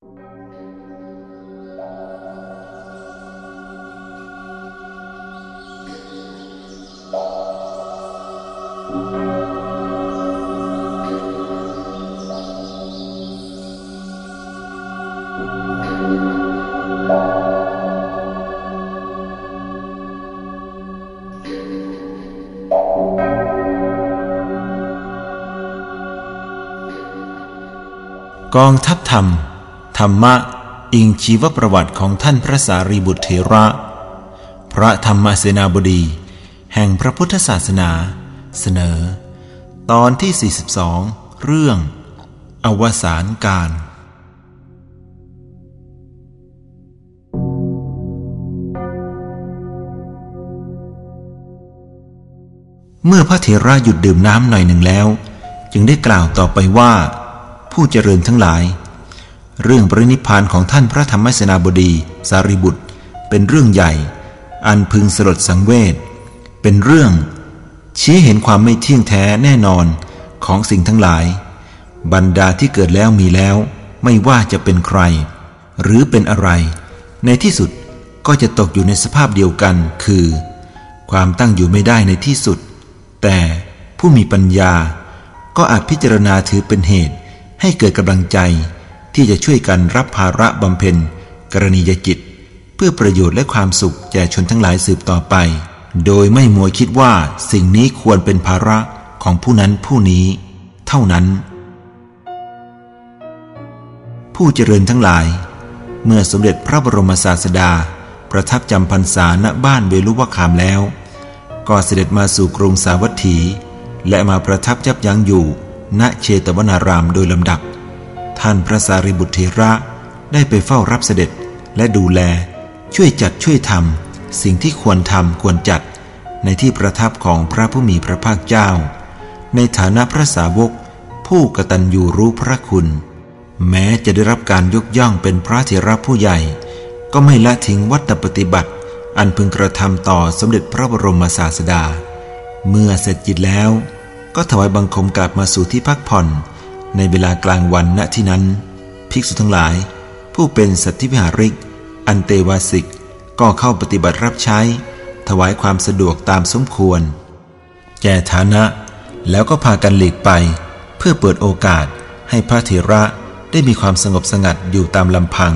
กองทัพ ธรรมะอิงชีวประวัติของท่านพระสารีบุตรเถระ พระธรรมเสนาบดี แห่งพระพุทธศาสนา เสนอ ตอนที่ 42 เรื่อง อวสานการเมื่อพระเถระหยุดดื่มน้ำหน่อยหนึ่งแล้ว จึงได้กล่าวต่อไปว่า ผู้เจริญทั้งหลาย เรื่องปรินิพานของท่านพระธรรมเสนาบดี สารีบุตร เป็นเรื่องใหญ่ อันพึงสลดสังเวชเป็นเรื่อง ชี้เห็นความไม่เที่ยงแท้แน่นอนของสิ่งทั้งหลาย บรรดาที่เกิดแล้วมีแล้ว ไม่ว่าจะเป็นใคร หรือเป็นอะไร ในที่สุดก็จะตกอยู่ในสภาพเดียวกัน คือ ความตั้งอยู่ไม่ได้ในที่สุด แต่ผู้มีปัญญา ก็อาจพิจารณาถือเป็นเหตุให้เกิดกำลังใจ ที่จะช่วยกันรับภาระบำเพ็ญกรณียจิตเพื่อประโยชน์และความสุขแก่ชนทั้งหลายสืบต่อไป โดยไม่มัวคิดว่าสิ่งนี้ควรเป็นภาระของผู้นั้นผู้นี้ เท่านั้น ผู้เจริญทั้งหลาย เมื่อสมเด็จพระบรมศาสดา ประทับจำพรรษาณบ้านเวลุวคามแล้ว ก็เสด็จมาสู่กรุงสาวัตถี และมาประทับยับยั้งอยู่ณเชตวนารามโดยลำดับ ท่านพระสารีบุตรเถระได้ไปเฝ้ารับเสด็จและดูแล ช่วยจัดช่วยทำสิ่งที่ควรทำควรจัดในที่ประทับของพระผู้มีพระภาคเจ้า ในฐานะพระสาวก ผู้กตัญญูรู้พระคุณ แม้จะได้รับการยกย่องเป็นพระเถระผู้ใหญ่ ก็ไม่ละทิ้งวัตปฏิบัติ อันพึงกระทำต่อสมเด็จพระบรมศาสดา เมื่อเสร็จจิตแล้ว ก็ถวายบังคมกลับมาสู่ที่พักผ่อน ในเวลากลางวันณที่นั้น ภิกษุทั้งหลาย ผู้เป็นสัตธิวิหาริก อันเตวาสิก ก็เข้าปฏิบัติรับใช้ ถวายความสะดวกตามสมควร แก่ฐานะ แล้วก็พากันหลีกไป เพื่อเปิดโอกาสให้พระเถระได้มีความสงบสงัดอยู่ตามลำพัง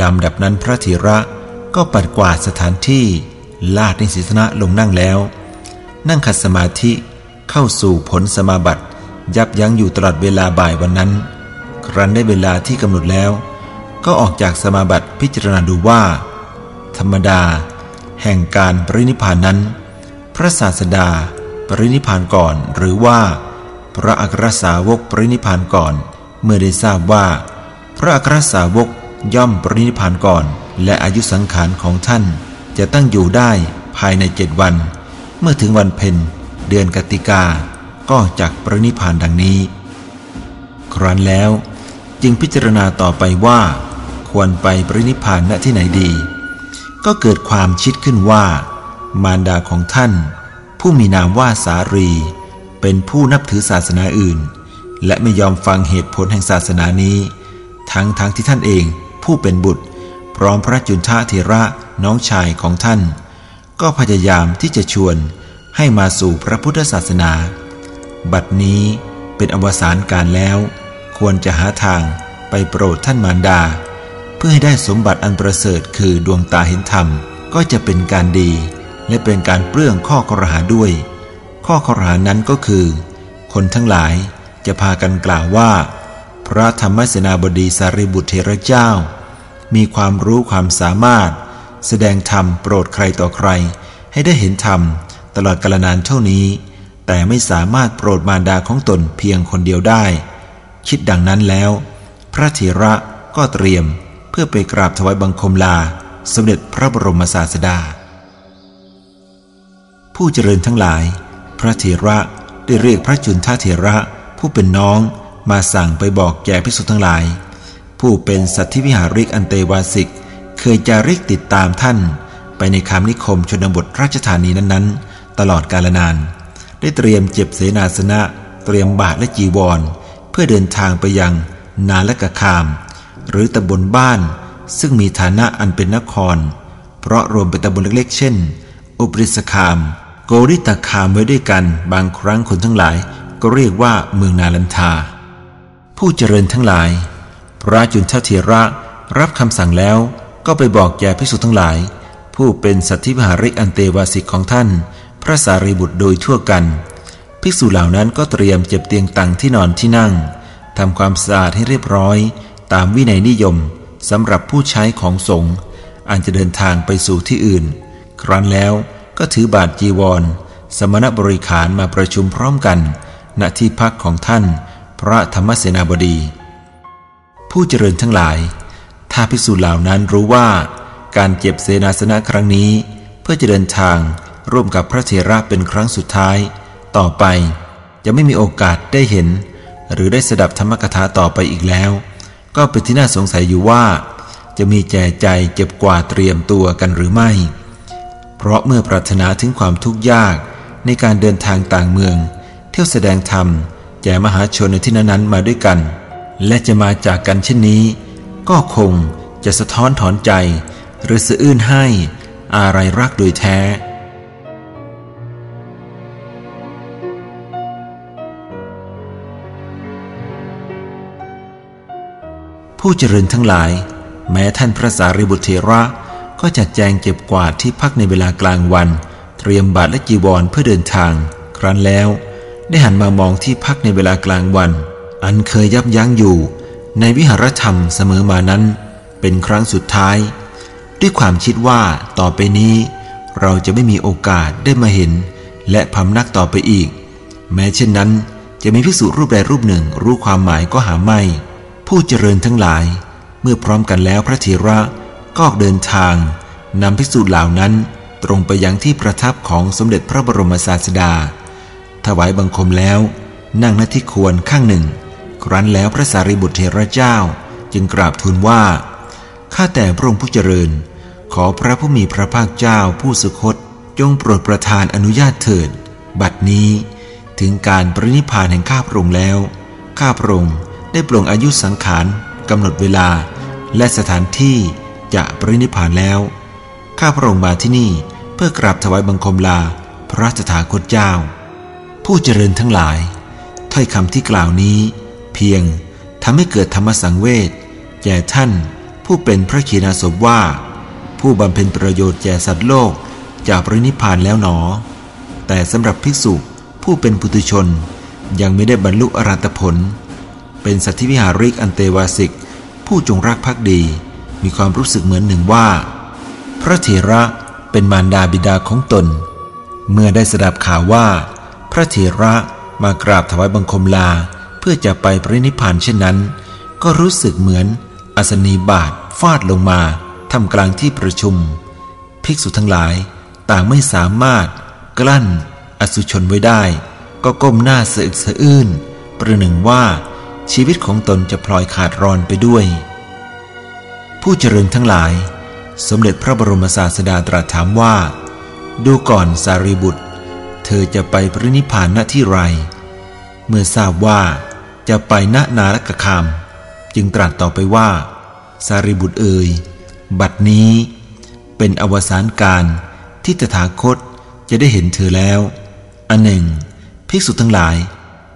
ลำดับนั้นพระเถระ ก็ปัดกวาดสถานที่ลาดนิสิสนะลงนั่งแล้ว นั่งขัดสมาธิเข้าสู่ผลสมาบัติยับยั้งอยู่ตลอดเวลาบ่ายวันนั้น ครั้นได้เวลาที่กำหนดแล้ว ก็ออกจากสมาบัติพิจารณาดูว่า ธรรมดา แห่งการปรินิพานนั้น พระศาสดาปรินิพานก่อน หรือว่า พระอัครสาวกปรินิพานก่อน เมื่อได้ทราบว่า พระอัครสาวกย่อมปรินิพานก่อน และอายุสังขารของท่านจะตั้งอยู่ได้ภายในเจ็ดวัน เมื่อถึงวันเพ็ญเดือนกติกา ก็จักปรินิพานดังนี้ ครั้นแล้วจึงพิจารณาต่อไปว่า ควรไปปรินิพานณที่ไหนดี ก็เกิดความชิดขึ้นว่า มารดาของท่าน ผู้มีนามว่าสารี เป็นผู้นับถือศาสนาอื่น และไม่ยอมฟังเหตุผลแห่งศาสนานี้ ทั้งทั้งที่ท่านเองผู้เป็นบุตร พร้อมพระจุนทะเทระน้องชายของท่าน ก็พยายามที่จะชวนให้มาสู่พระพุทธศาสนา บัดนี้เป็นอวสานการแล้ว ควรจะหาทางไปโปรดท่านมารดา เพื่อให้ได้สมบัติอันประเสริฐคือดวงตาเห็นธรรมก็จะเป็นการดี และเป็นการเปลื้องข้อครหาด้วย ข้อครหานั้นก็คือ คนทั้งหลายจะพากันกล่าวว่า พระธรรมเสนาบดีสารีบุตรเทระเจ้า มีความรู้ความสามารถ แสดงธรรมโปรดใครต่อใคร ให้ได้เห็นธรรม ตลอดกาลนานเท่านี้ แต่ไม่สามารถโปรดมารดาของตนเพียงคนเดียวได้ คิดดังนั้นแล้ว พระเถระก็เตรียมเพื่อไปกราบถวายบังคมลา สมเด็จพระบรมศาสดา ผู้เจริญทั้งหลาย พระเถระได้เรียกพระจุนทเถระผู้เป็นน้องมาสั่งไปบอกแก่พิสุทั้งหลาย ผู้เป็นสัตธิวิหาริกอันเตวาสิก เคยจาริกติดตามท่าน ไปในคามนิคมชนบทราชธานีนั้นๆ ตลอดกาลนาน ได้เตรียมเจ็บเสนาสนะ เตรียมบาทและจีวร เพื่อเดินทางไปยังนาและกะคาม หรือตำบลบ้าน ซึ่งมีฐานะอันเป็นนคร เพราะรวมเป็นตำบลเล็กๆ เช่น อุปริสคาม โกริตคามไว้ด้วยกัน บางครั้งคนทั้งหลายก็เรียกว่าเมืองนาลันทา ผู้เจริญทั้งหลาย พระจุนทเถระรับคำสั่งแล้วก็ไปบอกแก่ภิกษุทั้งหลาย ผู้เป็นสัตธิมหาริกอันเตวาสิกของท่าน พระสารีบุตรโดยทั่วกัน ภิกษุเหล่านั้นก็เตรียมเจ็บเตียงตังที่นอนที่นั่งทำความสะอาดให้เรียบร้อย ตามวินัยนิยมสำหรับผู้ใช้ของสงฆ์อันจะเดินทางไปสู่ที่อื่น ครั้นแล้วก็ถือบาทจีวร สมณบริขารมาประชุมพร้อมกัน ณที่พักของท่าน พระธรรมเสนาบดี ผู้เจริญทั้งหลาย ถ้าภิกษุเหล่านั้นรู้ว่า การเจ็บเสนาสนะครั้งนี้ เพื่อจะเดินทางร่วมกับพระเถระเป็นครั้งสุดท้าย ต่อไปจะไม่มีโอกาสได้เห็น หรือได้สดับธรรมกถาต่อไปอีกแล้ว ก็เป็นที่น่าสงสัยอยู่ว่า จะมีแจใจเจ็บกว่าเตรียมตัวกันหรือไม่ เพราะเมื่อปรารถนาถึงความทุกข์ยากในการเดินทางต่างเมือง เที่ยวแสดงธรรมแก่มหาชนในที่นั้นมาด้วยกัน และจะมาจากกันเช่นนี้ ก็คงจะสะท้อนถอนใจ หรือสะอื้นให้อะไรรักโดยแท้ ผู้เจริญทั้งหลาย แม้ท่านพระสารีบุตรเถระ ก็จัดแจงเก็บกวาดที่พักในเวลากลางวัน เตรียมบาตรและจีวรเพื่อเดินทาง ครั้นแล้ว ได้หันมามองที่พักในเวลากลางวัน อันเคยยับยั้งอยู่ในวิหารธรรมเสมอมานั้น เป็นครั้งสุดท้าย ด้วยความคิดว่าต่อไปนี้ เราจะไม่มีโอกาสได้มาเห็น และพำนักต่อไปอีก แม้เช่นนั้นจะมีภิกษุรูปใดรูปหนึ่งรู้ความหมายก็หาไม่ ผู้เจริญทั้งหลาย เมื่อพร้อมกันแล้วพระเถระก็เดินทางนำภิกษุเหล่านั้นตรงไปยังที่ประทับของสมเด็จพระบรมศาสดา ถวายบังคมแล้ว นั่งณที่ควรข้างหนึ่ง ครั้นแล้วพระสารีบุตรเทระเจ้าจึงกราบทูลว่า ข้าแต่พระองค์ผู้เจริญ ขอพระผู้มีพระภาคเจ้าผู้สุคต จงโปรดประทานอนุญาตเถิด บัดนี้ ถึงการปรินิพานแห่งข้าพระองค์แล้ว ข้าพระองค์ได้ปลงอายุสังขารกำหนดเวลา และสถานที่จะปรินิพานแล้ว ข้าพระองค์มาที่นี่เพื่อกราบถวายบังคมลา พระสถาคตเจ้า ผู้เจริญทั้งหลาย ถ้อยคำที่กล่าวนี้ พียงทำให้เกิดธรรมสังเวชแก่ท่าน ผู้เป็นพระขีณาสพว่า ผู้บำเพ็ญประโยชน์แก่สัตว์โลกจากปรินิพานแล้วหนอ แต่สำหรับภิกษุผู้เป็นปุถุชนยังไม่ได้บรรลุอรัตผล เป็นสัตวิหาริกอันเตวาสิก ผู้จงรักภักดีมีความรู้สึกเหมือนหนึ่งว่า พระเถระเป็นมารดาบิดาของตน เมื่อได้สดับข่าวว่า พระเถระมากราบถวายบังคมลา เพื่อจะไปปรินิพานเช่นนั้น ก็รู้สึกเหมือนอัศนีบาทฟาดลงมาทำกลางที่ประชุม ภิกษุทั้งหลายต่างไม่สามารถ กลั้น อสุชนไว้ได้ ก็ก้มหน้าสะอึกสะอื้นประหนึ่งว่าชีวิตของตนจะพลอยขาดรอนไปด้วย ผู้เจริญทั้งหลาย สมเด็จพระบรมศาสดาตรัสถามว่า ดูก่อนสารีบุตร เธอจะไปปรินิพานณที่ไร เมื่อทราบว่า จะไปณนาลกคาม จึงตรัสต่อไปว่า สารีบุตรเอ่ยบัดนี้เป็นอวสานการที่ตถาคตจะได้เห็นเธอแล้ว อันหนึ่ง ภิกษุทั้งหลาย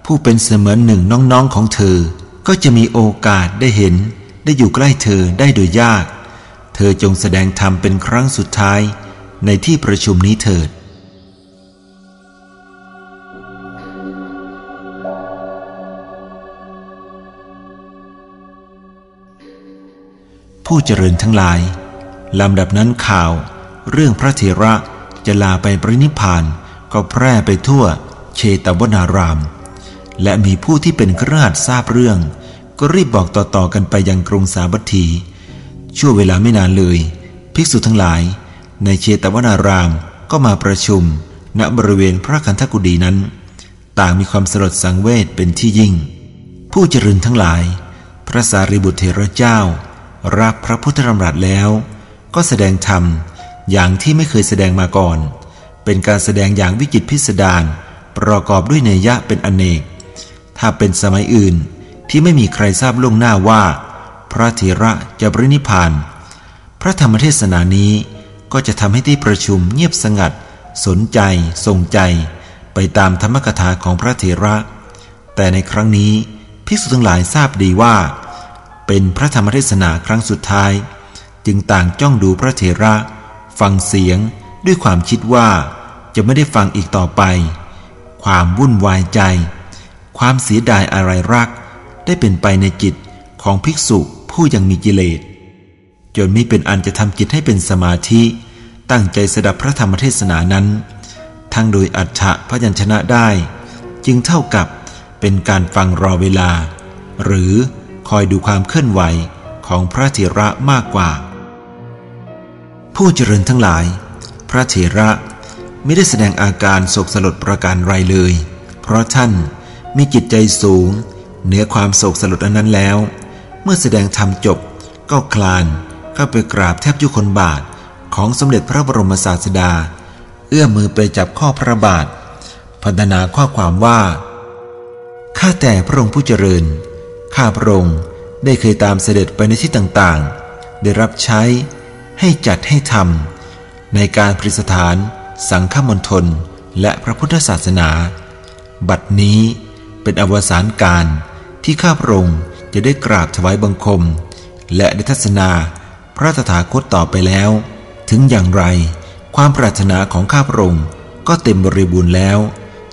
ผู้เป็นเสมือนหนึ่งน้องๆของเธอ ก็จะมีโอกาสได้เห็นได้อยู่ใกล้เธอได้โดยยาก เธอจงแสดงธรรมเป็นครั้งสุดท้ายในที่ประชุมนี้เถิด ผู้เจริญทั้งหลายลำดับนั้นข่าว เรื่องพระเถระจะลาไปปรินิพานก็แพร่ไปทั่วเชตวนาราม และมีผู้ที่เป็นคราชทราบเรื่อง ก็รีบบอกต่อๆกันไปยังกรุงสาบัตถี ชั่วเวลาไม่นานเลย ภิกษุทั้งหลาย ในเชตวนารามก็มาประชุม ณบริเวณพระคันธกุฎีนั้น ต่างมีความสลดสังเวชเป็นที่ยิ่ง ผู้เจริญทั้งหลาย พระสารีบุตรเถระเจ้า รักพระพุทธธรรมรัตแล้ว ก็แสดงธรรมอย่างที่ไม่เคยแสดงมาก่อน เป็นการแสดงอย่างวิจิตพิสดารประกอบด้วยเนยยะเป็นอนเนก ถ้าเป็นสมัยอื่นที่ไม่มีใครทราบล่วงหน้าว่า พระเถระจะปรินิพาน พระธรรมเทศนานี้ก็จะทำให้ที่ประชุมเงียบสงัด สนใจทรงใจ ไปตามธรรมกถาของพระเถระ แต่ในครั้งนี้ภิกษุทั้งหลายทราบดีว่า เป็นพระธรรมเทศนาครั้งสุดท้าย จึงต่างจ้องดูพระเถระ ฟังเสียงด้วยความคิดว่าจะไม่ได้ฟังอีกต่อไป ความวุ่นวายใจ ความเสียดายอะไรรัก ได้เป็นไปในจิตของภิกษุผู้ยังมีกิเลสจนไม่เป็นอันจะทำจิตให้เป็นสมาธิ ตั้งใจสดับพระธรรมเทศนานั้น ทั้งโดยอัฏฐพยัญชนะได้ จึงเท่ากับเป็นการฟังรอเวลา หรือ คอยดูความเคลื่อนไหวของพระเถระมากกว่า ผู้เจริญทั้งหลาย พระเถระไม่ได้แสดงอาการโศกสลดประการไรเลย เพราะท่านมีจิตใจสูง เหนือความโศกสลดอันนั้นแล้ว เมื่อแสดงธรรมจบก็คลานเข้าไปกราบแทบยุคนบาทของสมเด็จพระบรมศาสดา เอื้อมมือไปจับข้อพระบาทพัฒนาข้อความว่า ข้าแต่พระองค์ผู้เจริญ ข้าพระองค์ได้เคยตามเสด็จไปในที่ต่างๆ ได้รับใช้ให้จัดให้ทำในการปริสถาน สังฆมณฑลและพระพุทธศาสนา บัดนี้เป็นอวสานการที่ข้าพระองค์จะได้กราบถวายบังคม และได้ทัศนาพระตถาคตต่อไปแล้ว ถึงอย่างไรความปรารถนาของข้าพระองค์ก็เต็มบริบูรณ์แล้ว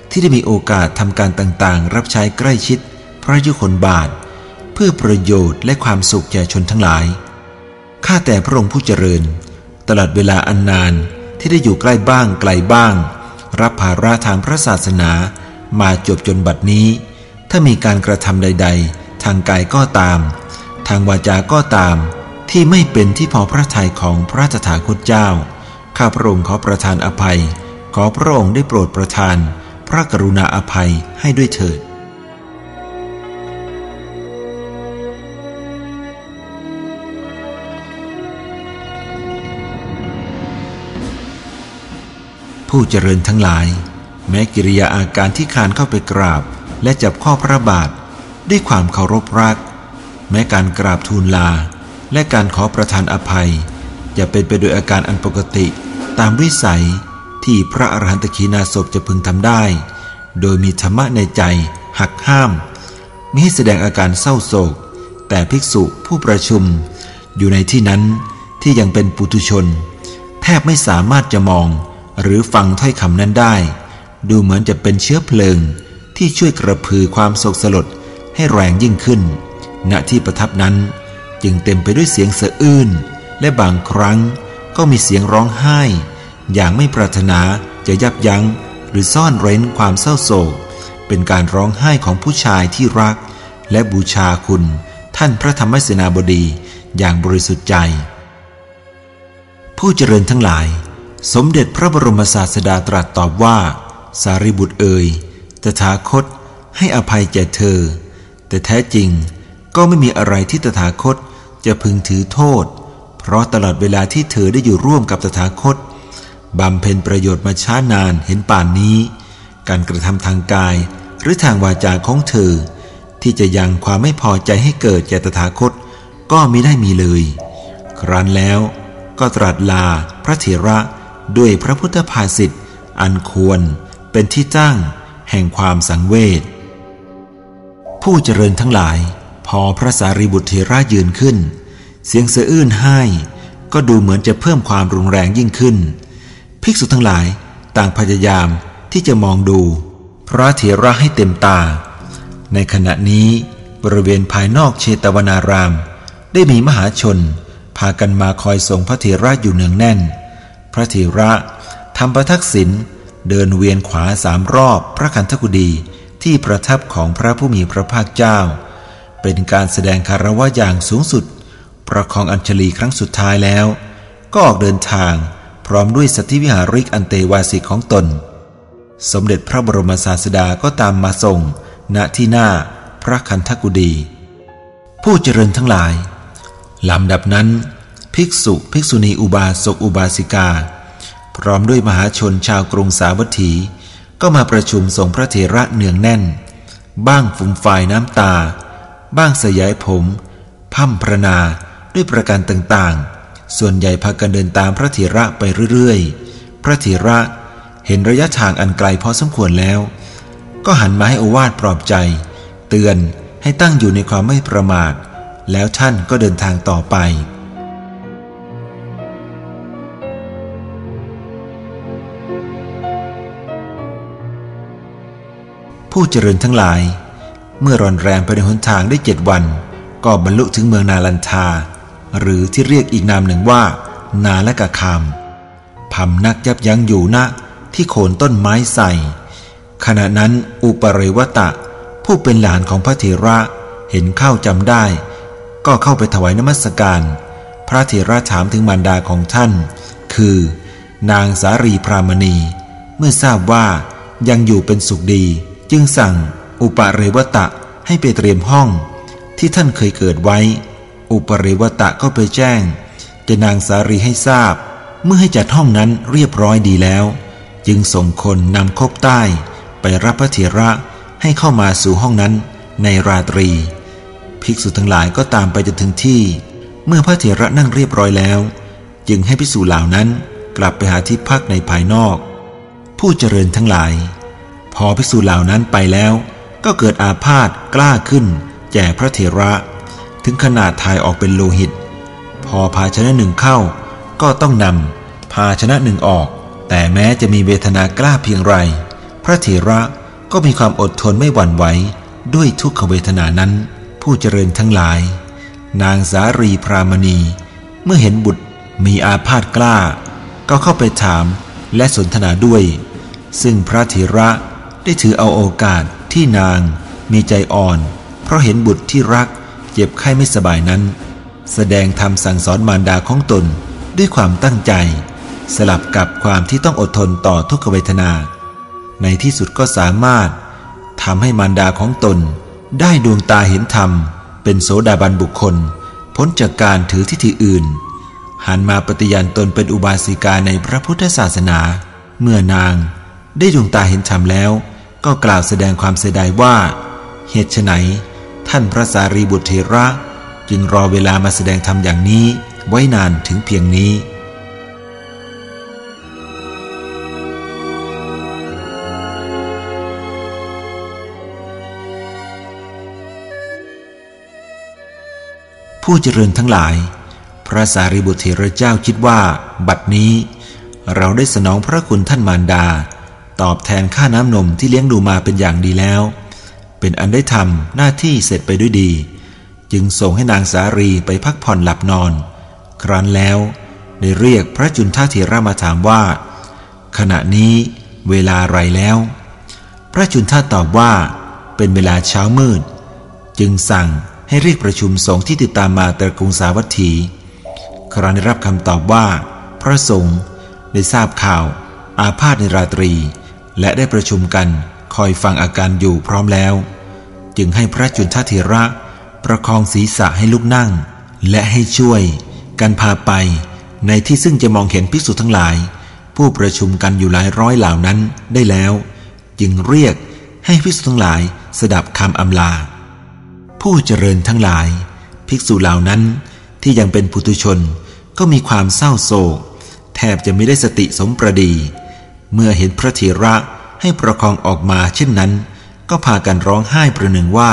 ที่ได้มีโอกาสทำการต่างๆ รับใช้ใกล้ชิดพระยุคนบาท เพื่อประโยชน์และความสุขแก่ชนทั้งหลาย ข้าแต่พระองค์ผู้เจริญ ตลอดเวลาอันนานที่ได้อยู่ใกล้บ้างไกลบ้าง รับภาระทางพระศาสนามาจบจนบัดนี้ ถ้ามีการกระทำใด ๆ ทางกายก็ตาม ทางวาจาก็ตาม ที่ไม่เป็นที่พอพระทัยของพระตถาคตเจ้า ข้าพระองค์ขอประทานอภัย ขอพระองค์ได้โปรดประทาน พระกรุณาอภัยให้ด้วยเถิด ผู้เจริญทั้งหลาย แม้กิริยาอาการที่คานเข้าไปกราบ และจับข้อพระบาท ด้วยความเคารพรัก แม้การกราบทูลลา และการขอประทานอภัยอย่าเป็นไปโดยอาการอันปกติ ตามวิสัยที่พระอรหันตขีนาศพจะพึงทำได้ โดยมีธรรมะในใจ หักห้ามมิให้แสดงอาการเศร้าโศก แต่ภิกษุผู้ประชุม อยู่ในที่นั้นที่ยังเป็นปุถุชน แทบไม่สามารถจะมอง หรือฟังถ้อยคำนั้นได้ ดูเหมือนจะเป็นเชื้อเพลิงที่ช่วยกระพือความโศกสลดให้แรงยิ่งขึ้น ณที่ประทับนั้นจึงเต็มไปด้วยเสียงสะอื้นและบางครั้งก็มีเสียงร้องไห้ อย่างไม่ปรารถนาจะยับยั้งหรือซ่อนเร้นความเศร้าโศก เป็นการร้องไห้ของผู้ชายที่รัก และบูชาคุณ ท่านพระธรรมเสนาบดีอย่างบริสุทธิ์ใจ ผู้เจริญทั้งหลาย สมเด็จพระบรมศาสดาตรัสตอบว่า สารีบุตรเอ่ยตถาคตให้อภัยแก่เธอ แต่แท้จริงก็ไม่มีอะไรที่ตถาคตจะพึงถือโทษ เพราะตลอดเวลาที่เธอได้อยู่ร่วมกับตถาคตบำเพ็ญประโยชน์มาช้านานเห็นป่านนี้ การกระทำทางกายหรือทางวาจาของเธอ ที่จะยังความไม่พอใจให้เกิดแก่ตถาคตก็มิได้มีเลย ครั้นแล้วก็ตรัสลาพระเถระ ด้วยพระพุทธภาษิตอันควรเป็นที่ตั้งแห่งความสังเวชผู้เจริญทั้งหลาย พอพระสารีบุตรเทระยืนขึ้น เสียงเสืออื้นให้ ก็ดูเหมือนจะเพิ่มความรุนแรงยิ่งขึ้น ภิกษุทั้งหลายต่างพยายามที่จะมองดู พระเถระให้เต็มตา ในขณะนี้บริเวณภายนอกเชตวนาราม ได้มีมหาชน พากันมาคอยส่งพระเถระอยู่เนืองแน่น พระเถระทำประทักษิณเดินเวียนขวาสามรอบพระคันธกุดีที่ประทับของพระผู้มีพระภาคเจ้า เป็นการแสดงคารวะอย่างสูงสุด ประคองอัญชลีครั้งสุดท้ายแล้ว ก็ออกเดินทางพร้อมด้วยสติวิหาริกอันเตวาสิกของตน สมเด็จพระบรมศาสดาก็ตามมาส่ง ณที่หน้าพระคันธกุดี ผู้เจริญทั้งหลายลำดับนั้น ภิกษุภิกษุณีอุบาสกอุบาสิกา พร้อมด้วยมหาชนชาวกรุงสาวัตถี ก็มาประชุมส่งพระเถระเนืองแน่น บ้างฝุ่มฝ่ายน้ำตา บ้างสยายผมพั่มพระนาด้วยประการต่างๆ ส่วนใหญ่พากันเดินตามพระเถระไปเรื่อยๆ พระเถระเห็นระยะทางอันไกลพอสมควรแล้ว ก็หันมาให้อวาดปลอบใจ เตือนให้ตั้งอยู่ในความไม่ประมาท แล้วท่านก็เดินทางต่อไป ผู้เจริญทั้งหลาย เมื่อรอนแรมไปในหนทางได้เจ็ดวัน ก็บรรลุถึงเมืองนาลันทา หรือที่เรียกอีกนามหนึ่งว่า นาและกะคามพำนักยับยั้งอยู่ณที่โคนต้นไม้ใส่ ขณะนั้นอุปเรวตะ ผู้เป็นหลานของพระเถระเห็นเข้าจำได้ ก็เข้าไปถวายนมัสการ พระเถระถามถึงมารดาของท่าน คือ นางสารีพรามณี เมื่อทราบว่ายังอยู่เป็นสุขดี จึงสั่งอุปเรวตะให้ไปเตรียมห้อง ที่ท่านเคยเกิดไว้ อุปเรวตะก็ไปแจ้งจะนางสารีให้ทราบ เมื่อให้จัดห้องนั้นเรียบร้อยดีแล้ว จึงส่งคนนำคบใต้ ไปรับพระเถระให้เข้ามาสู่ห้องนั้นในราตรี ภิกษุทั้งหลายก็ตามไปจนถึงที่ เมื่อพระเถระนั่งเรียบร้อยแล้ว จึงให้ภิกษุเหล่านั้นกลับไปหาที่พักในภายนอก ผู้เจริญทั้งหลาย พอภิกษุเหล่านั้นไปแล้ว ก็เกิดอาพาธกล้าขึ้น แก่พระเถระ ถึงขนาดถ่ายออกเป็นโลหิต พอภาชนะหนึ่งเข้า ก็ต้องนำภาชนะหนึ่งออก แต่แม้จะมีเวทนากล้าเพียงไร พระเถระก็มีความอดทนไม่หวั่นไหวด้วยทุกขเวทนานั้น ผู้เจริญทั้งหลาย นางสารีพรามณี เมื่อเห็นบุตรมีอาพาธกล้า ก็เข้าไปถามและสนทนาด้วย ซึ่งพระเถระ ได้ถือเอาโอกาสที่นางมีใจอ่อน เพราะเห็นบุตรที่รักเจ็บไข้ไม่สบายนั้น แสดงธรรมสั่งสอนมารดาของตนด้วยความตั้งใจ สลับกับความที่ต้องอดทนต่อทุกขเวทนา ในที่สุดก็สามารถทำให้มารดาของตน ได้ดวงตาเห็นธรรม เป็นโสดาบันบุคคล พ้นจากการถือทิฏฐิอื่น หันมาปฏิญาณตนเป็นอุบาสิกาในพระพุทธศาสนา เมื่อนางได้ดวงตาเห็นธรรมแล้ว ก็กล่าวแสดงความเสียดายว่า เหตุไฉนท่านพระสารีบุตรเทระจึงรอเวลามาแสดงธรรมอย่างนี้ไว้นานถึงเพียงนี้ ผู้เจริญทั้งหลาย พระสารีบุตรเถระเจ้าคิดว่า บัดนี้ เราได้สนองพระคุณท่านมารดา ตอบแทนค่าน้ำนมที่เลี้ยงดูมาเป็นอย่างดีแล้ว เป็นอันได้ทำหน้าที่เสร็จไปด้วยดี จึงส่งให้นางสารีไปพักผ่อนหลับนอน ครั้นแล้วได้เรียกพระจุนทเถระมาถามว่า ขณะนี้เวลาไรแล้ว พระจุนทตอบว่า เป็นเวลาเช้ามืด จึงสั่งให้เรียกประชุมสงฆ์ที่ติดตามมาต่กรุงสาวัตถี ครั้นได้รับคำตอบว่า พระสงฆ์ได้ทราบข่าวอาพาธในราตรี และได้ประชุมกันคอยฟังอาการอยู่พร้อมแล้ว จึงให้พระจุนทเถระ ประคองศีรษะให้ลุกนั่ง และให้ช่วย กันพาไป ในที่ซึ่งจะมองเห็นภิกษุทั้งหลาย ผู้ประชุมกันอยู่หลายร้อยเหล่านั้นได้แล้ว จึงเรียกให้ภิกษุทั้งหลายสดับคำอำลา ผู้เจริญทั้งหลาย ภิกษุเหล่านั้นที่ยังเป็นปุถุชนก็มีความเศร้าโศก แทบจะไม่ได้สติสมประดี เมื่อเห็นพระเถระให้ประคองออกมาเช่นนั้น ก็พากันร้องไห้ประหนึ่งว่า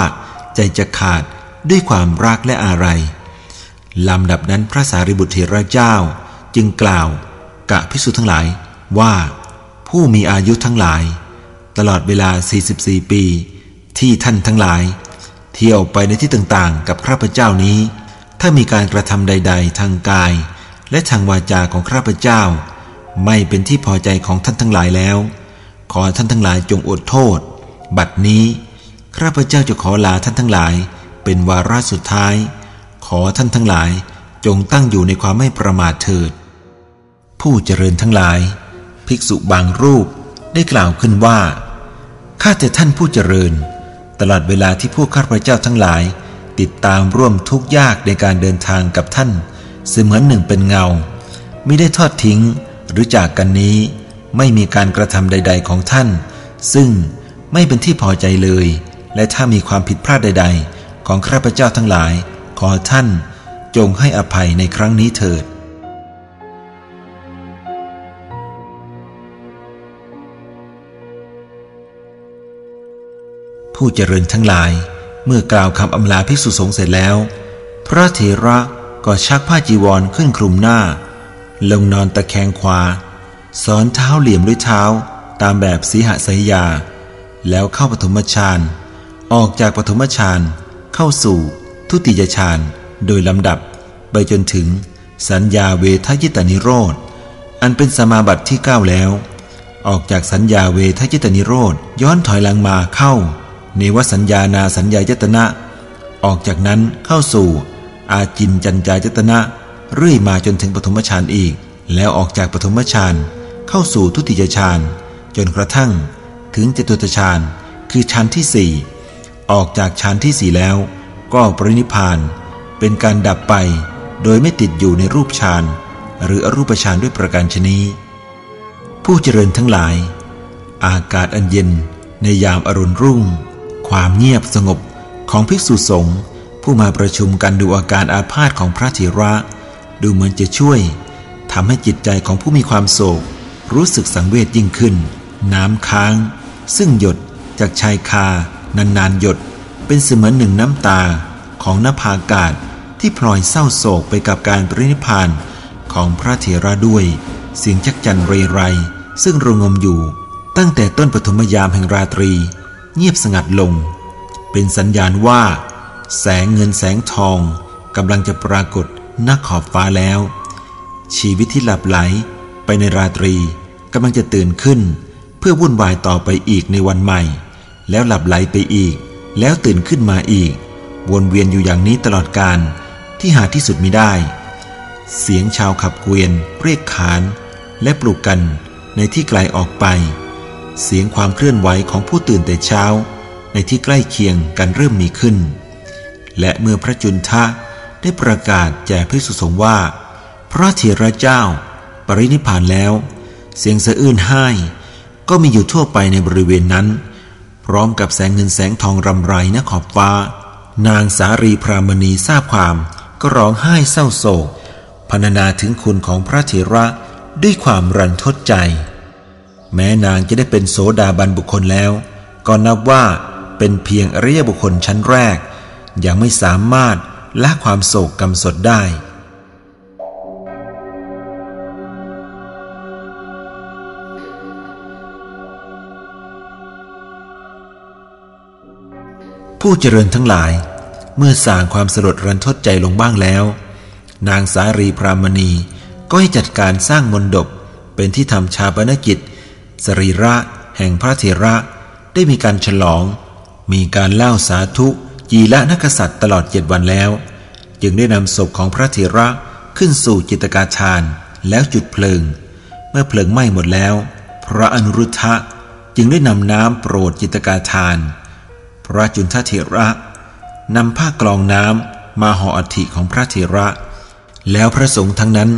ใจจะขาดด้วยความรักและอะไรลำดับนั้นพระสารีบุตรเถระเจ้าจึงกล่าวกะภิกษุทั้งหลายว่าผู้มีอายุทั้งหลาย ตลอดเวลา 44 ปี ที่ท่านทั้งหลาย เที่ยวไปในที่ต่างๆ กับข้าพเจ้านี้ ถ้ามีการกระทำใด ๆ ทางกาย และทางวาจาของข้าพเจ้า ไม่เป็นที่พอใจของท่านทั้งหลายแล้ว ขอท่านทั้งหลายจงอดโทษ บัดนี้ข้าพเจ้าจะขอลาท่านทั้งหลาย เป็นวาระสุดท้าย ขอท่านทั้งหลายจงตั้งอยู่ในความไม่ประมาทเถิด ผู้เจริญทั้งหลาย ภิกษุบางรูปได้กล่าวขึ้นว่าข้าแต่ท่านผู้เจริญ ตลอดเวลาที่พวกข้าพเจ้าทั้งหลาย ติดตามร่วมทุกยากในการเดินทางกับท่าน เสมือนหนึ่งเป็นเงา ไม่ได้ทอดทิ้ง หรือจากกันนี้ไม่มีการกระทำใด ๆ ของท่าน ซึ่งไม่เป็นที่พอใจเลย และถ้ามีความผิดพลาดใด ๆ ของข้าพเจ้าทั้งหลาย ขอท่านจงให้อภัยในครั้งนี้เถิด ผู้เจริญทั้งหลาย เมื่อกล่าวคำอำลาภิกษุสงฆ์เสร็จแล้ว พระเถระก็ชักผ้าจีวรขึ้นคลุมหน้า ลงนอนตะแคงขวาสอนเท้าเหลี่ยมด้วยเท้าตามแบบสีหสยยา แล้วเข้าปฐมฌานออกจากปฐมฌานเข้าสู่ทุติยฌานโดยลำดับ ไปจนถึงสัญญาเวทยิตานิโรธ อันเป็นสมาบัติที่เก้าแล้ว ออกจากสัญญาเวทยิตานิโรธย้อนถอยหลังมาเข้า เนวสัญญานาสัญญายตนะ ออกจากนั้นเข้าสู่อาจินจัญญายตนะ เรื่อยมาจนถึงปฐมฌานอีก แล้วออกจากปฐมฌานเข้าสู่ทุติยฌานจนกระทั่ง ถึงจตุตฌานคือฌานที่สี่ออกจากฌานที่สี่แล้ว ก็ปรินิพาน เป็นการดับไป โดยไม่ติดอยู่ในรูปฌานหรืออรูปฌานด้วยประการชนีผู้เจริญทั้งหลาย อากาศอันเย็นในยามอรุณรุ่ง ความเงียบสงบของภิกษุสงฆ์ผู้มาประชุมกันดูอาการอาพาธของพระธิระ ดูเหมือนจะช่วยทำให้จิตใจของผู้มีความโศก รู้สึกสังเวชยิ่งขึ้น น้ำค้าง ซึ่งหยดจากชายคานานๆหยด เป็นเสมือนหนึ่งน้ำตาของนภากาศที่พลอยเศร้าโศกไปกับการปรินิพานของพระเถระด้วย เสียงจักจันเรไร ซึ่งรงงมอยู่ ตั้งแต่ต้นปฐมยามแห่งราตรี เงียบสงัดลง เป็นสัญญาณว่า แสงเงินแสงทองกำลังจะปรากฏ นักขอบฟ้าแล้ว ชีวิตที่หลับไหลไปในราตรีกำลังจะตื่นขึ้น เพื่อวุ่นวายต่อไปอีกในวันใหม่ แล้วหลับไหลไปอีก แล้วตื่นขึ้นมาอีก วนเวียนอยู่อย่างนี้ตลอดการที่หาที่สุดมิได้ เสียงชาวขับเกวียนเรียกขาน และปลุกกันในที่ไกลออกไป เสียงความเคลื่อนไหวของผู้ตื่นแต่เช้า ในที่ใกล้เคียงกันเริ่มมีขึ้น และเมื่อพระจุนทะ ได้ประกาศแจกพิสุสงว่า พระเถระเจ้า ปรินิพานแล้ว เสียงสะอื้นไห้ ก็มีอยู่ทั่วไปในบริเวณนั้น พร้อมกับแสงเงินแสงทองรำไรณขอบฟ้า นางสารีพรามณีทราบความ ก็ร้องไห้เศร้าโศกพรรณนาถึงคุณของพระเถระด้วยความรันทดใจ แม้นางจะได้เป็นโสดาบันบุคคลแล้ว ก็นับว่าเป็นเพียงอริยบุคคลชั้นแรก ยังไม่สามารถ ละความโศกกำสดได้ ผู้เจริญทั้งหลาย เมื่อสางความสลดรันทดใจลงบ้างแล้ว นางสารีพรามณีก็ให้จัดการสร้างมนดบเป็นที่ทำชาปนกิจ สรีระ แห่งพระเถระได้มีการฉลอง มีการเล่าสาธุ จีละนักษัตริย์ตลอดเจ็ดวันแล้ว จึงได้นำศพของพระเถระขึ้นสู่จิตกาชานแล้วจุดเพลิง เมื่อเพลิงไหม้หมดแล้ว พระอนุรุทธะจึงได้นำน้ำโปรดจิตกาชานพระจุนทเถระนำผ้ากรองน้ำมาห่ออัฐิของพระเถระ แล้วพระสงฆ์ทั้งนั้น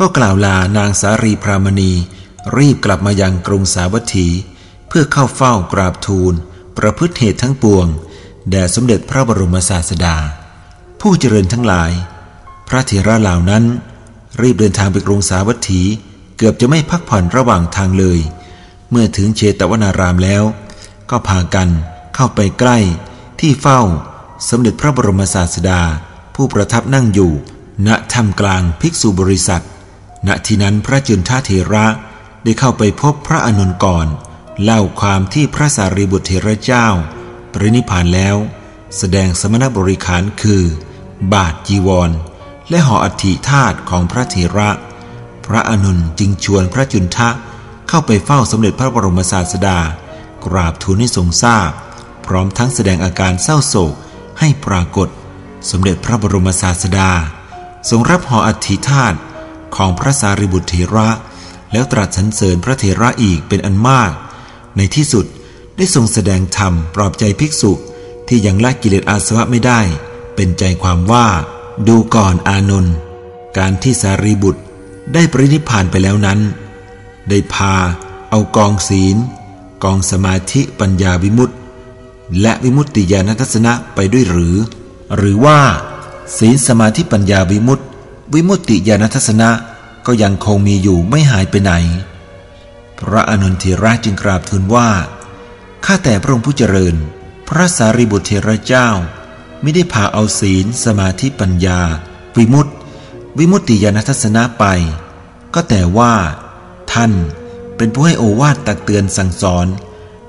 ก็กล่าวลานางสารีพรามณี รีบกลับมายังกรุงสาวัตถี เพื่อเข้าเฝ้ากราบทูล ประพฤติเหตุทั้งปวง แด่สมเด็จพระบรมศาสดา ผู้เจริญทั้งหลาย พระเถระเหล่านั้น รีบเดินทางไปกรุงสาวัตถี เกือบจะไม่พักผ่อนระหว่างทางเลย เมื่อถึงเชตวนารามแล้ว ก็พากันเข้าไปใกล้ ที่เฝ้า สมเด็จพระบรมศาสดา ผู้ประทับนั่งอยู่ ณถ้ำกลางภิกษุบริษัท ณที่นั้นพระจุนทเถระได้เข้าไปพบพระอนุนก่อน เล่าความที่พระสารีบุตรเถระเจ้า รินิพานแล้ว แสดงสมณบริขารคือ บาทจีวร และห่ออัฐิธาตุของพระเถระ พระอนุนจึงชวนพระจุนทะเข้าไปเฝ้าสมเด็จพระบรมศาสดา กราบทูลให้ทรงทราบ พร้อมทั้งแสดงอาการเศร้าโศกให้ปรากฏ สมเด็จพระบรมศาสดา ทรงรับห่ออัฐิธาตุของพระสารีบุตรเถระ แล้วตรัสสรรเสริญพระเถระอีกเป็นอันมาก ในที่สุด ได้ทรงแสดงธรรมปลอบใจภิกษุที่ยังละกิเลสอาสวะไม่ได้ เป็นใจความว่า ดูก่อนอานนท์การที่สารีบุตรได้ปรินิพานไปแล้วนั้น ได้พาเอากองศีล กองสมาธิปัญญาวิมุตติ และวิมุตติญาณทัศนะไปด้วยหรือ หรือว่า ศีลสมาธิปัญญาวิมุตติ วิมุตติญาณทัศนะก็ยังคงมีอยู่ไม่หายไปไหน พระอนุนทิราชจึงกราบทูลว่า ข้าแต่พระองค์ผู้เจริญ พระสารีบุตรเทระเจ้า ไม่ได้พาเอาศีล สมาธิปัญญา วิมุตติ วิมุตติญาณทัศนะไป ก็แต่ว่า ท่านเป็นผู้ให้โอวาทตักเตือนสั่งสอน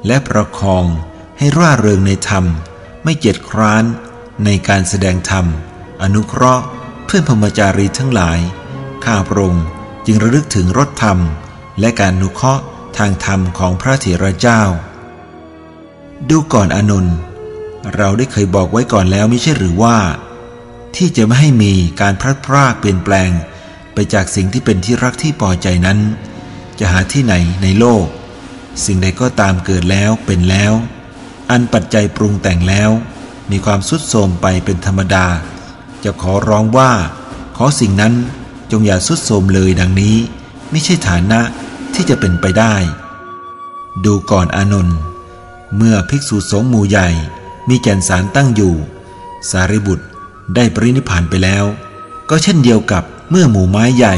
และประคองให้ร่าเริงในธรรม ไม่เกียจคร้านในการแสดงธรรม อนุเคราะห์ เพื่อนพรมจารีทั้งหลาย ข้าพระองค์จึงระลึกถึงรถธรรม และการนุเคราะห์ทางธรรมของพระเถระเจ้า ดูก่อนอนนท์เราได้เคยบอกไว้ก่อนแล้วไม่ใช่หรือว่า ที่จะไม่ให้มีการพลัดพรากเปลี่ยนแปลง ไปจากสิ่งที่เป็นที่รักที่พอใจนั้น จะหาที่ไหนในโลก สิ่งใดก็ตามเกิดแล้วเป็นแล้ว อันปัจจัยปรุงแต่งแล้ว มีความสุดโทมไปเป็นธรรมดา จะขอร้องว่า ขอสิ่งนั้นจงอย่าสุดโทมเลยดังนี้ ไม่ใช่ฐานะที่จะเป็นไปได้ ดูก่อนอานนท์ เมื่อภิกษุสงฆ์หมู่ใหญ่มีแก่นสารตั้งอยู่ สารีบุตรได้ปรินิพานไปแล้ว ก็เช่นเดียวกับเมื่อหมู่ไม้ใหญ่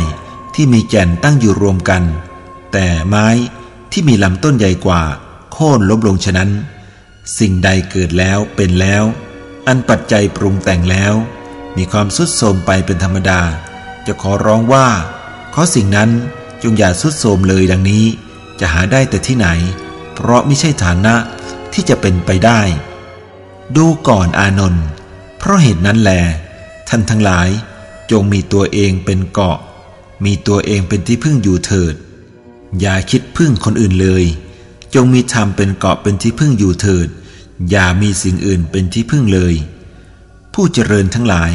ที่มีแก่นตั้งอยู่รวมกัน แต่ไม้ที่มีลำต้นใหญ่กว่า โค่นล้มลงฉะนั้น สิ่งใดเกิดแล้วเป็นแล้ว อันปัจจัยปรุงแต่งแล้ว มีความสุดโทมไปเป็นธรรมดา จะขอร้องว่า ขอสิ่งนั้นจงอย่าสุดโทมเลยดังนี้จะหาได้แต่ที่ไหน เพราะไม่ใช่ฐานะที่จะเป็นไปได้ ดูก่อนอานนท์เพราะเหตุนั้นแล ท่านทั้งหลายจงมีตัวเองเป็นเกาะ มีตัวเองเป็นที่พึ่งอยู่เถิด อย่าคิดพึ่งคนอื่นเลย จงมีธรรมเป็นเกาะเป็นที่พึ่งอยู่เถิด อย่ามีสิ่งอื่นเป็นที่พึ่งเลย ผู้เจริญทั้งหลาย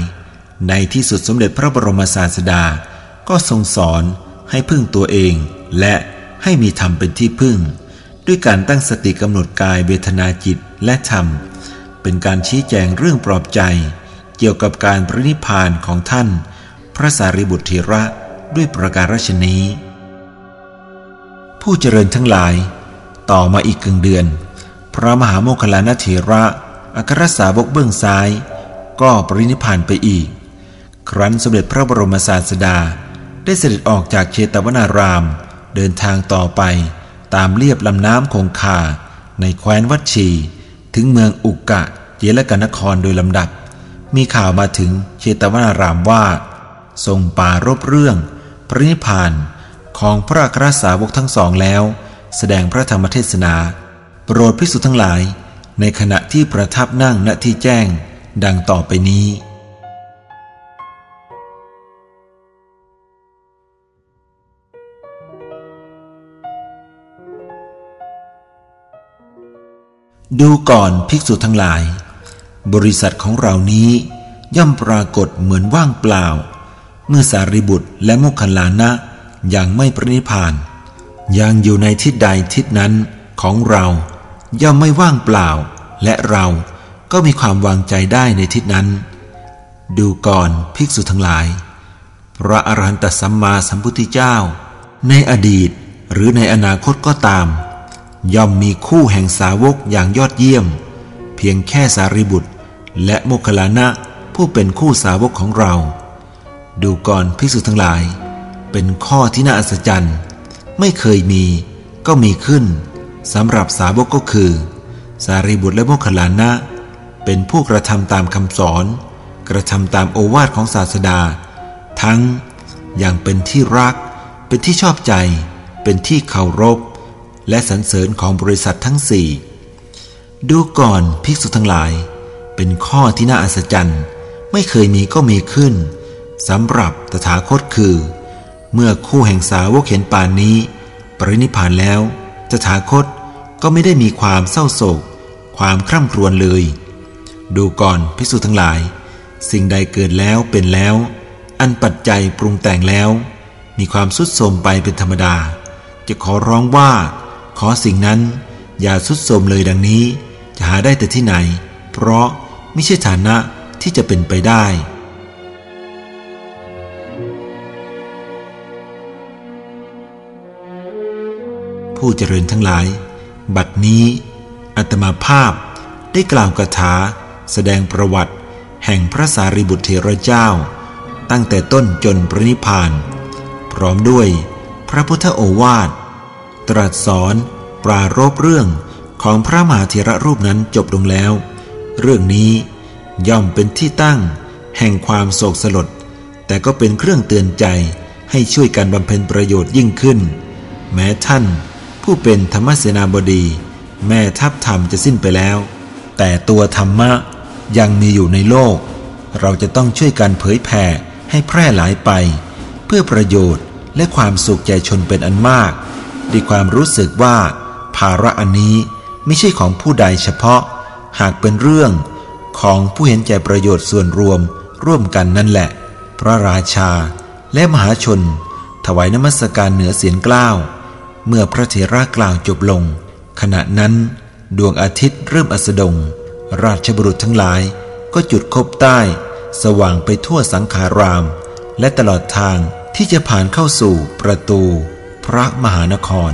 ในที่สุดสมเด็จพระบรมศาสดา ก็ทรงสอนให้พึ่งตัวเองและให้มีธรรมเป็นที่พึ่ง ด้วยการตั้งสติกำหนดกายเวทนาจิตและธรรม เป็นการชี้แจงเรื่องปลอบใจ เกี่ยวกับการปรินิพานของท่าน พระสารีบุตรเถระด้วยประการฉนี้ ผู้เจริญทั้งหลาย ต่อมาอีกกึ่งเดือน พระมหาโมคคลลานเถระ อัครสาวกเบื้องซ้าย ก็ปรินิพานไปอีก ครั้นสมเด็จพระบรมศาสดาได้เสด็จออกจากเชตวนาราม เดินทางต่อไป ตามเลียบลำน้ำคงคา ในแคว้นวัดชี ถึงเมืองอุกกะเยลกนครโดยลำดับ มีข่าวมาถึงเชตวนารามว่า ทรงปารบเรื่องปรินิพานของพระอัครสาวกทั้งสองแล้ว แสดงพระธรรมเทศนา โปรดพิสุทั้งหลาย ในขณะที่ประทับนั่งณที่แจ้ง ดังต่อไปนี้ ดูก่อนภิกษุทั้งหลาย บริษัทของเรานี้ย่อมปรากฏเหมือนว่างเปล่า เมื่อสารีบุตรและโมคคัลลานะยังไม่ปรินิพานยังอยู่ในทิศใดทิศนั้นของเรา ย่อมไม่ว่างเปล่า และเราก็มีความวางใจได้ในทิศนั้น ดูก่อนภิกษุทั้งหลาย พระอรหันตสัมมาสัมพุทธเจ้า ในอดีตหรือในอนาคตก็ตาม ย่อมมีคู่แห่งสาวกอย่างยอดเยี่ยม เพียงแค่สารีบุตร และโมคลานะผู้เป็นคู่สาวกของเรา ดูก่อนภิกษุทั้งหลาย เป็นข้อที่น่าอัศจรรย์ ไม่เคยมีก็มีขึ้นสำหรับสาวกก็คือ สารีบุตรและโมคลานะ เป็นผู้กระทำตามคำสอน กระทำตามโอวาทของศาสดา ทั้งอย่างเป็นที่รัก เป็นที่ชอบใจ เป็นที่เคารพ และสรรเสริญของบริษัททั้งสี่ดูก่อนภิกษุทั้งหลาย เป็นข้อที่น่าอัศจรรย์ไม่เคยมีก็มีขึ้นสำหรับตถาคตคือ เมื่อคู่แห่งสาวกเห็นป่านนี้ ปรินิพานแล้ว ตถาคตก็ไม่ได้มีความเศร้าโศก ความคร่ำครวญเลย ดูก่อนพิสูจทั้งหลาย สิ่งใดเกิดแล้วเป็นแล้ว อันปัจจัยปรุงแต่งแล้ว มีความสุดโทมไปเป็นธรรมดา จะขอร้องว่า ขอสิ่งนั้นอย่าสุดโทมเลยดังนี้ จะหาได้แต่ที่ไหน เพราะไม่ใช่ฐานะที่จะเป็นไปได้ ผู้เจริญทั้งหลาย บัดนี้อัตมาภาพได้กล่าวคาถาแสดงประวัติ แห่งพระสารีบุตรเทระเจ้า ตั้งแต่ต้นจนพระนิพพาน พร้อมด้วยพระพุทธโอวาท ตรัสสอน ปรารบเรื่องของพระมหาเถระรูปนั้นจบลงแล้ว เรื่องนี้ย่อมเป็นที่ตั้ง แห่งความโศกสลด แต่ก็เป็นเครื่องเตือนใจให้ช่วยกันบำเพ็ญประโยชน์ยิ่งขึ้น แม้ท่าน ผู้เป็นธรรมเสนาบดี แม่ทัพธรรมจะสิ้นไปแล้ว แต่ตัวธรรมะยังมีอยู่ในโลก เราจะต้องช่วยกันเผยแผ่ให้แพร่หลายไป เพื่อประโยชน์และความสุขแก่ชนเป็นอันมาก ด้วยความรู้สึกว่า ภาระอันนี้ไม่ใช่ของผู้ใดเฉพาะ หากเป็นเรื่องของผู้เห็นใจประโยชน์ส่วนรวมร่วมกันนั่นแหละ พระราชาและมหาชน ถวายนมัสการเหนือเสียงกล้าว เมื่อพระเถระกล่าวจบลง ขณะนั้น ดวงอาทิตย์เริ่มอัสดง ราชบุรุษทั้งหลาย ก็จุดคบใต้ สว่างไปทั่วสังขาราม และตลอดทางที่จะผ่านเข้าสู่ประตู พระมหานคร